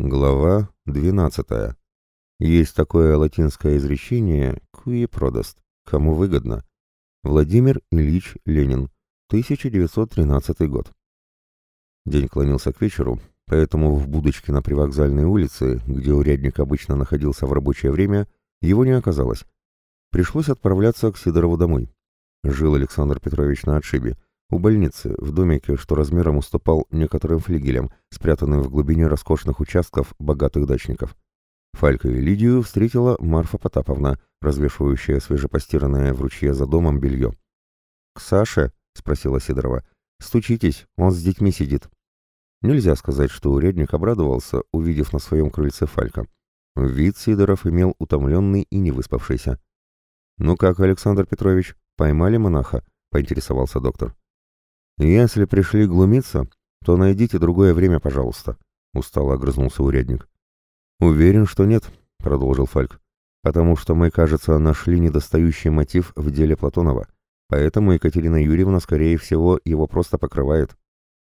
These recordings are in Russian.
Глава 12. Есть такое латинское изречение «qui продаст» — «кому выгодно». Владимир Ильич Ленин, 1913 год. День клонился к вечеру, поэтому в будочке на привокзальной улице, где урядник обычно находился в рабочее время, его не оказалось. Пришлось отправляться к Сидорову домой. Жил Александр Петрович на отшибе, у больницы, в домике, что размером уступал некоторым флигелям, спрятанным в глубине роскошных участков богатых дачников. Фалька и Лидию встретила Марфа Потаповна, развешивающая свежепостиранное в ручье за домом белье. «К Саше?» — спросила Сидорова. «Стучитесь, он с детьми сидит». Нельзя сказать, что урядник обрадовался, увидев на своем крыльце Фалька. Вид Сидоров имел утомленный и невыспавшийся. «Ну как, Александр Петрович, поймали монаха?» — поинтересовался доктор. «Если пришли глумиться, то найдите другое время, пожалуйста», — устало огрызнулся урядник. «Уверен, что нет», — продолжил Фальк, «потому что мы, кажется, нашли недостающий мотив в деле Платонова, поэтому Екатерина Юрьевна, скорее всего, его просто покрывает».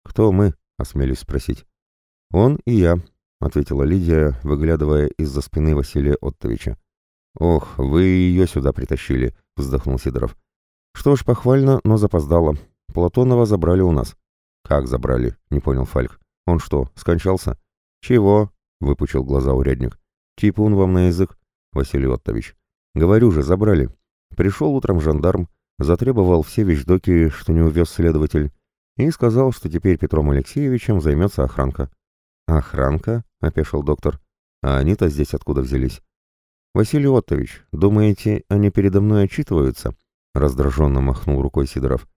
«Кто мы?» — осмелюсь спросить. «Он и я», — ответила Лидия, выглядывая из-за спины Василия Оттовича. «Ох, вы ее сюда притащили», — вздохнул Сидоров. «Что ж, похвально, но запоздало. Платонова забрали у нас. Как забрали? Не понял Фальк. Он что, скончался? Чего? Выпучил глаза урядник. Типун вам на язык, Василий Оттович. Говорю же, забрали. Пришел утром жандарм, затребовал все вещдоки, что не увез следователь, и сказал, что теперь Петром Алексеевичем займется охранка. «Охранка?» — опешил доктор. «А они-то здесь откуда взялись?» «Василий Оттович, думаете, они передо мной отчитываются?» — раздраженно махнул рукой Сидоров.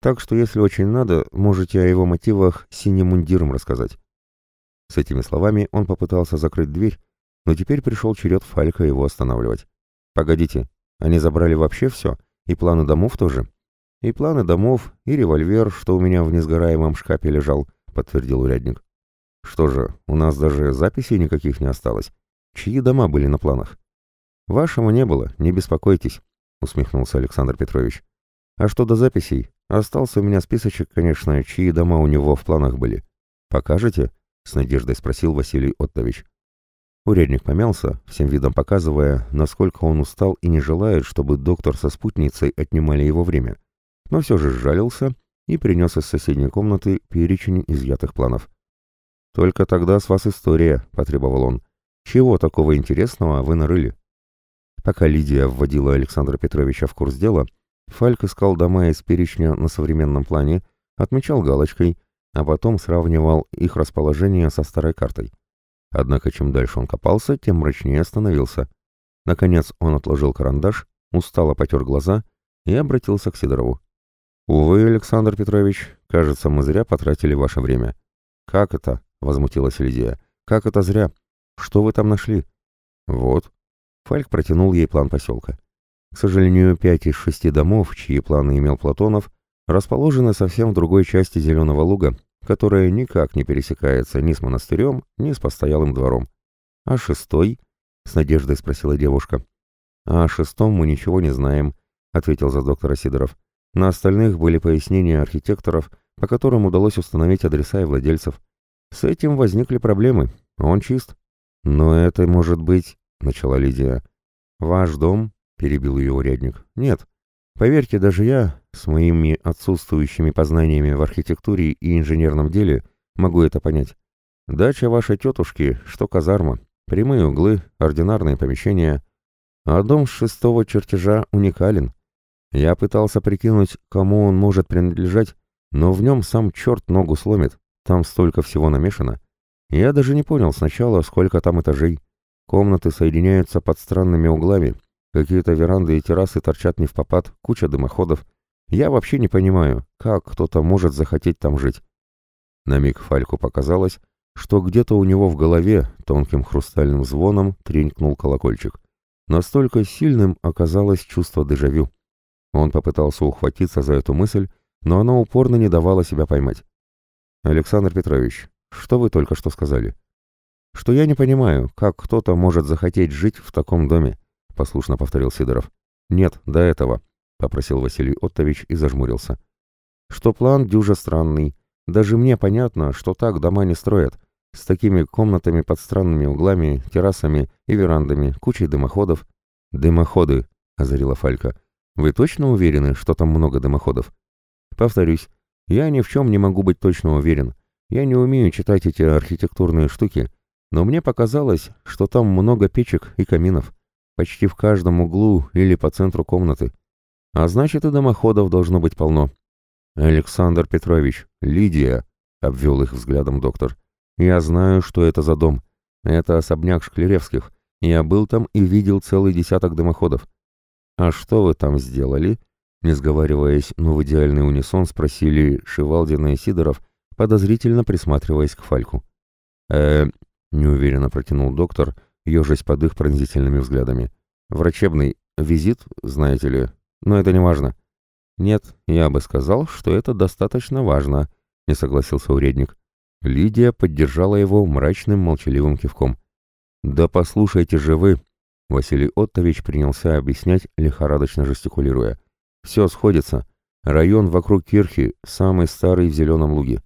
Так что, если очень надо, можете о его мотивах синим мундиром рассказать. С этими словами он попытался закрыть дверь, но теперь пришел черед Фалька его останавливать. «Погодите, они забрали вообще все? И планы домов тоже?» «И планы домов, и револьвер, что у меня в несгораемом шкафе лежал», — подтвердил урядник. «Что же, у нас даже записей никаких не осталось. Чьи дома были на планах?» «Вашего не было, не беспокойтесь», — усмехнулся Александр Петрович. «А что до записей, Остался у меня списочек, конечно, чьи дома у него в планах были. Покажете? С надеждой спросил Василий Оттович. Урядник помялся, всем видом показывая, насколько он устал и не желает, чтобы доктор со спутницей отнимали его время. Но все же сжалился и принес из соседней комнаты перечень изъятых планов. «Только тогда с вас история», — потребовал он. «Чего такого интересного вы нарыли?» Пока Лидия вводила Александра Петровича в курс дела, Фальк искал дома из перечня на современном плане, отмечал галочкой, а потом сравнивал их расположение со старой картой. Однако чем дальше он копался, тем мрачнее становился. Наконец он отложил карандаш, устало потер глаза и обратился к Сидорову. «Увы, Александр Петрович, кажется, мы зря потратили ваше время». «Как это?» — возмутилась Лидия. «Как это зря? Что вы там нашли?» «Вот». Фальк протянул ей план поселка. К сожалению, пять из шести домов, чьи планы имел Платонов, расположены совсем в другой части Зеленого луга, которая никак не пересекается ни с монастырем, ни с постоялым двором. «А шестой?» — с надеждой спросила девушка. «А о шестом мы ничего не знаем», — ответил за доктора Сидоров. «На остальных были пояснения архитекторов, по которым удалось установить адреса и владельцев. С этим возникли проблемы. Он чист». «Но это может быть...» — начала Лидия. «Ваш дом перебил ее урядник. Нет. Поверьте, даже я, с моими отсутствующими познаниями в архитектуре и инженерном деле, могу это понять. Дача вашей тетушки, что казарма, прямые углы, ординарные помещения. А дом с шестого чертежа уникален. Я пытался прикинуть, кому он может принадлежать, но в нем сам черт ногу сломит, там столько всего намешано. Я даже не понял сначала, сколько там этажей. Комнаты соединяются под странными углами, Какие-то веранды и террасы торчат не в попад, куча дымоходов. Я вообще не понимаю, как кто-то может захотеть там жить. На миг Фальку показалось, что где-то у него в голове тонким хрустальным звоном тренькнул колокольчик. Настолько сильным оказалось чувство дежавю. Он попытался ухватиться за эту мысль, но она упорно не давала себя поймать. «Александр Петрович, что вы только что сказали?» «Что я не понимаю, как кто-то может захотеть жить в таком доме послушно повторил Сидоров. Нет, до этого, попросил Василий Оттович и зажмурился. Что план дюжа странный. Даже мне понятно, что так дома не строят. с такими комнатами под странными углами, террасами и верандами, кучей дымоходов. «Дымоходы», — озарила Фалька. «Вы точно уверены, что там много дымоходов?» «Повторюсь, я ни в чем не могу быть точно уверен. Я не умею читать эти архитектурные штуки, но мне показалось, что там много печек и каминов, почти в каждом углу или по центру комнаты. А значит, и дымоходов должно быть полно. «Александр Петрович, Лидия», — обвел их взглядом доктор, — «я знаю, что это за дом. Это особняк Шклеревских. Я был там и видел целый десяток дымоходов». «А что вы там сделали?» Не сговариваясь, но в идеальный унисон спросили Шивалдина и Сидоров, подозрительно присматриваясь к Фальку. э неуверенно протянул доктор, ежась под их пронзительными взглядами. «Врачебный визит, знаете ли, но это не важно». «Нет, я бы сказал, что это достаточно важно», — не согласился уредник. Лидия поддержала его мрачным молчаливым кивком. «Да послушайте же вы!» Василий Оттович принялся объяснять, лихорадочно жестикулируя. «Все сходится. Район вокруг Кирхи самый старый в Зеленом Луге.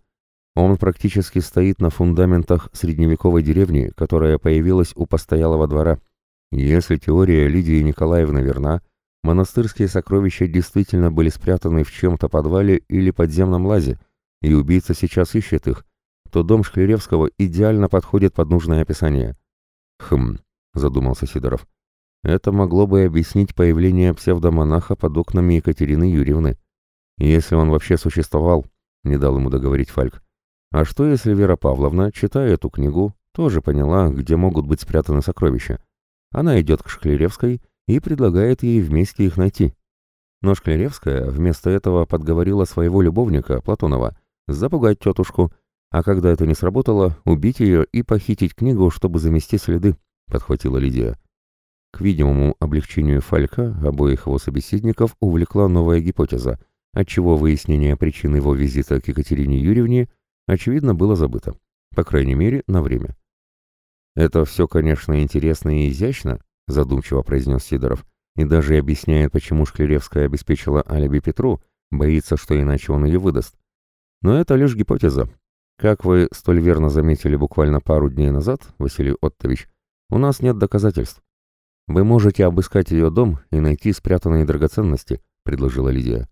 Он практически стоит на фундаментах средневековой деревни, которая появилась у постоялого двора. Если теория Лидии Николаевны верна, Монастырские сокровища действительно были спрятаны в чем-то подвале или подземном лазе, и убийца сейчас ищет их, то дом Шклеревского идеально подходит под нужное описание. «Хм», — задумался Сидоров. «Это могло бы объяснить появление псевдомонаха под окнами Екатерины Юрьевны. Если он вообще существовал», — не дал ему договорить Фальк. «А что, если Вера Павловна, читая эту книгу, тоже поняла, где могут быть спрятаны сокровища? Она идет к Шклеревской и предлагает ей вместе их найти. Но Шклеревская вместо этого подговорила своего любовника, Платонова, запугать тетушку, а когда это не сработало, убить ее и похитить книгу, чтобы замести следы, подхватила Лидия. К видимому облегчению Фалька обоих его собеседников увлекла новая гипотеза, отчего выяснение причин его визита к Екатерине Юрьевне, очевидно, было забыто, по крайней мере, на время. Это все, конечно, интересно и изящно, — задумчиво произнес Сидоров, и даже объясняет, почему Шклеревская обеспечила алиби Петру, боится, что иначе он ее выдаст. Но это лишь гипотеза. Как вы столь верно заметили буквально пару дней назад, Василий Оттович, у нас нет доказательств. Вы можете обыскать ее дом и найти спрятанные драгоценности, предложила Лидия.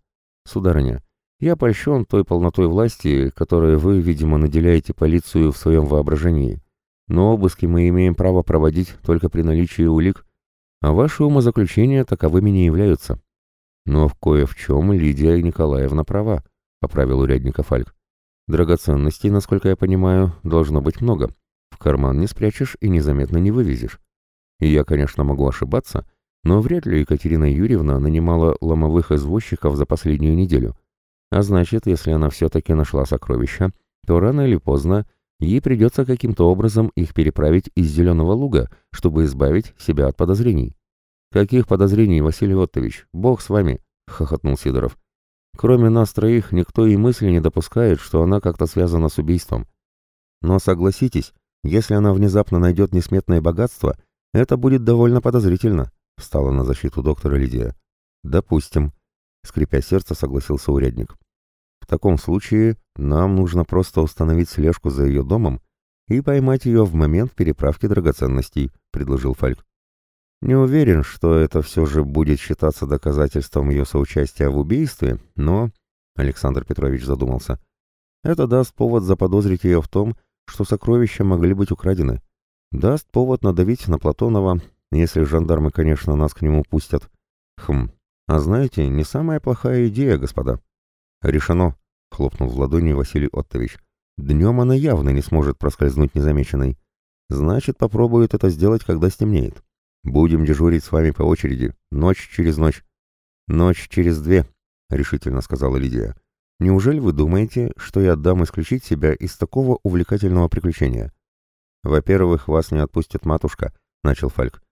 Сударыня, я польщен той полнотой власти, которой вы, видимо, наделяете полицию в своем воображении но обыски мы имеем право проводить только при наличии улик, а ваши умозаключения таковыми не являются. Но в кое в чем Лидия Николаевна права, поправил урядника Фальк. Драгоценностей, насколько я понимаю, должно быть много. В карман не спрячешь и незаметно не вывезешь. И я, конечно, могу ошибаться, но вряд ли Екатерина Юрьевна нанимала ломовых извозчиков за последнюю неделю. А значит, если она все-таки нашла сокровища, то рано или поздно Ей придется каким-то образом их переправить из Зеленого луга, чтобы избавить себя от подозрений. «Каких подозрений, Василий Оттович? Бог с вами!» — хохотнул Сидоров. «Кроме нас троих, никто и мысли не допускает, что она как-то связана с убийством. Но согласитесь, если она внезапно найдет несметное богатство, это будет довольно подозрительно», — встала на защиту доктора Лидия. «Допустим», — скрипя сердце, согласился урядник. В таком случае нам нужно просто установить слежку за ее домом и поймать ее в момент переправки драгоценностей», — предложил Фальк. «Не уверен, что это все же будет считаться доказательством ее соучастия в убийстве, но...» — Александр Петрович задумался. «Это даст повод заподозрить ее в том, что сокровища могли быть украдены. Даст повод надавить на Платонова, если жандармы, конечно, нас к нему пустят. Хм, а знаете, не самая плохая идея, господа». «Решено», — хлопнул в ладони Василий Оттович. «Днем она явно не сможет проскользнуть незамеченной. Значит, попробует это сделать, когда стемнеет. Будем дежурить с вами по очереди, ночь через ночь». «Ночь через две», — решительно сказала Лидия. «Неужели вы думаете, что я отдам исключить себя из такого увлекательного приключения?» «Во-первых, вас не отпустит матушка», — начал Фальк.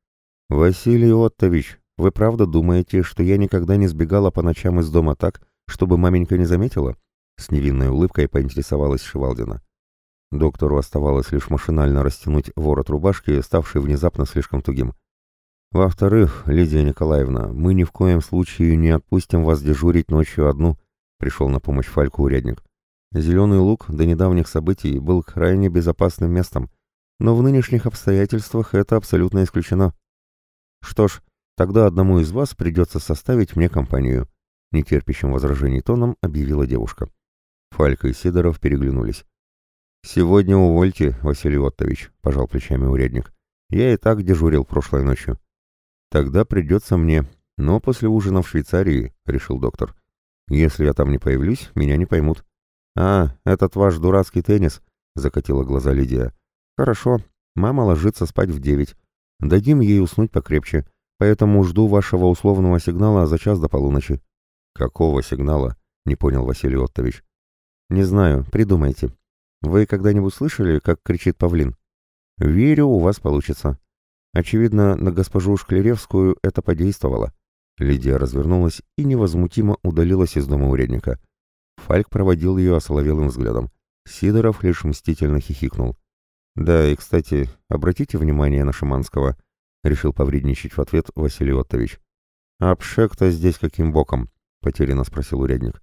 «Василий Оттович, вы правда думаете, что я никогда не сбегала по ночам из дома так, чтобы маменька не заметила?» С невинной улыбкой поинтересовалась Шевалдина. Доктору оставалось лишь машинально растянуть ворот рубашки, ставший внезапно слишком тугим. «Во-вторых, Лидия Николаевна, мы ни в коем случае не отпустим вас дежурить ночью одну», — пришел на помощь Фальку урядник. Зеленый луг до недавних событий был крайне безопасным местом, но в нынешних обстоятельствах это абсолютно исключено. Что ж, тогда одному из вас придется составить мне компанию, нетерпящим возражений тоном объявила девушка. Фалька и Сидоров переглянулись. «Сегодня увольте, Василий Оттович», — пожал плечами урядник. «Я и так дежурил прошлой ночью». «Тогда придется мне, но после ужина в Швейцарии», — решил доктор. «Если я там не появлюсь, меня не поймут». «А, этот ваш дурацкий теннис», — закатила глаза Лидия. «Хорошо, мама ложится спать в девять. Дадим ей уснуть покрепче, поэтому жду вашего условного сигнала за час до полуночи». «Какого сигнала?» — не понял Василий Оттович. «Не знаю, придумайте. Вы когда-нибудь слышали, как кричит павлин? Верю, у вас получится. Очевидно, на госпожу Шклеревскую это подействовало». Лидия развернулась и невозмутимо удалилась из дома урядника. Фальк проводил ее осоловелым взглядом. Сидоров лишь мстительно хихикнул. «Да, и, кстати, обратите внимание на Шиманского», — решил повредничать в ответ Василий Оттович. «А Пшек-то здесь каким боком?» — потерянно спросил урядник.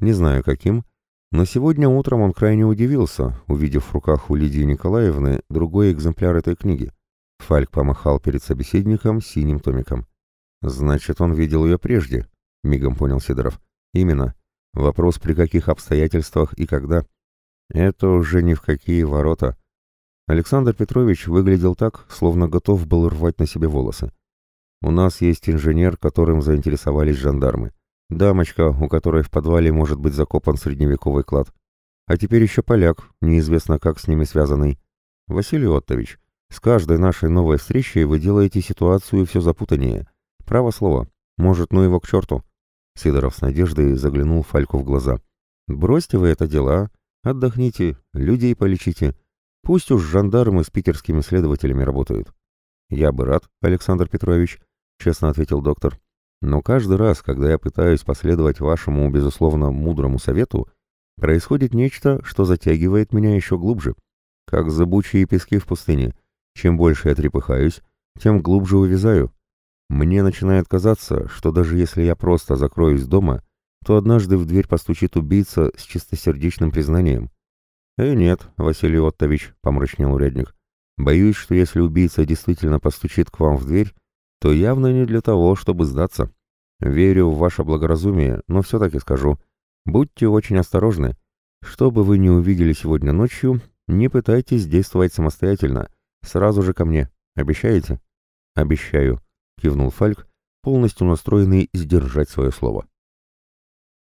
«Не знаю, каким, но сегодня утром он крайне удивился, увидев в руках у Лидии Николаевны другой экземпляр этой книги. Фальк помахал перед собеседником синим томиком. «Значит, он видел ее прежде», — мигом понял Сидоров. «Именно. Вопрос, при каких обстоятельствах и когда. Это уже ни в какие ворота». Александр Петрович выглядел так, словно готов был рвать на себе волосы. «У нас есть инженер, которым заинтересовались жандармы. Дамочка, у которой в подвале может быть закопан средневековый клад. А теперь еще поляк, неизвестно как с ними связанный. Василий Оттович, с каждой нашей новой встречей вы делаете ситуацию все запутаннее. Право слово. Может, ну его к черту?» Сидоров с надеждой заглянул Фальку в глаза. «Бросьте вы это дело, а? Отдохните, людей полечите. Пусть уж жандармы с питерскими следователями работают». «Я бы рад, Александр Петрович», — честно ответил доктор. «Но каждый раз, когда я пытаюсь последовать вашему, безусловно, мудрому совету, происходит нечто, что затягивает меня еще глубже. Как зыбучие пески в пустыне. Чем больше я трепыхаюсь, тем глубже увязаю. Мне начинает казаться, что даже если я просто закроюсь дома, то однажды в дверь постучит убийца с чистосердечным признанием. «Э, нет, Василий Оттович», — помрачнел урядник. «Боюсь, что если убийца действительно постучит к вам в дверь, то явно не для того, чтобы сдаться. Верю в ваше благоразумие, но все-таки скажу, будьте очень осторожны. Что бы вы ни увидели сегодня ночью, не пытайтесь действовать самостоятельно, сразу же ко мне. Обещаете?» «Обещаю», — кивнул Фальк, полностью настроенный сдержать свое слово.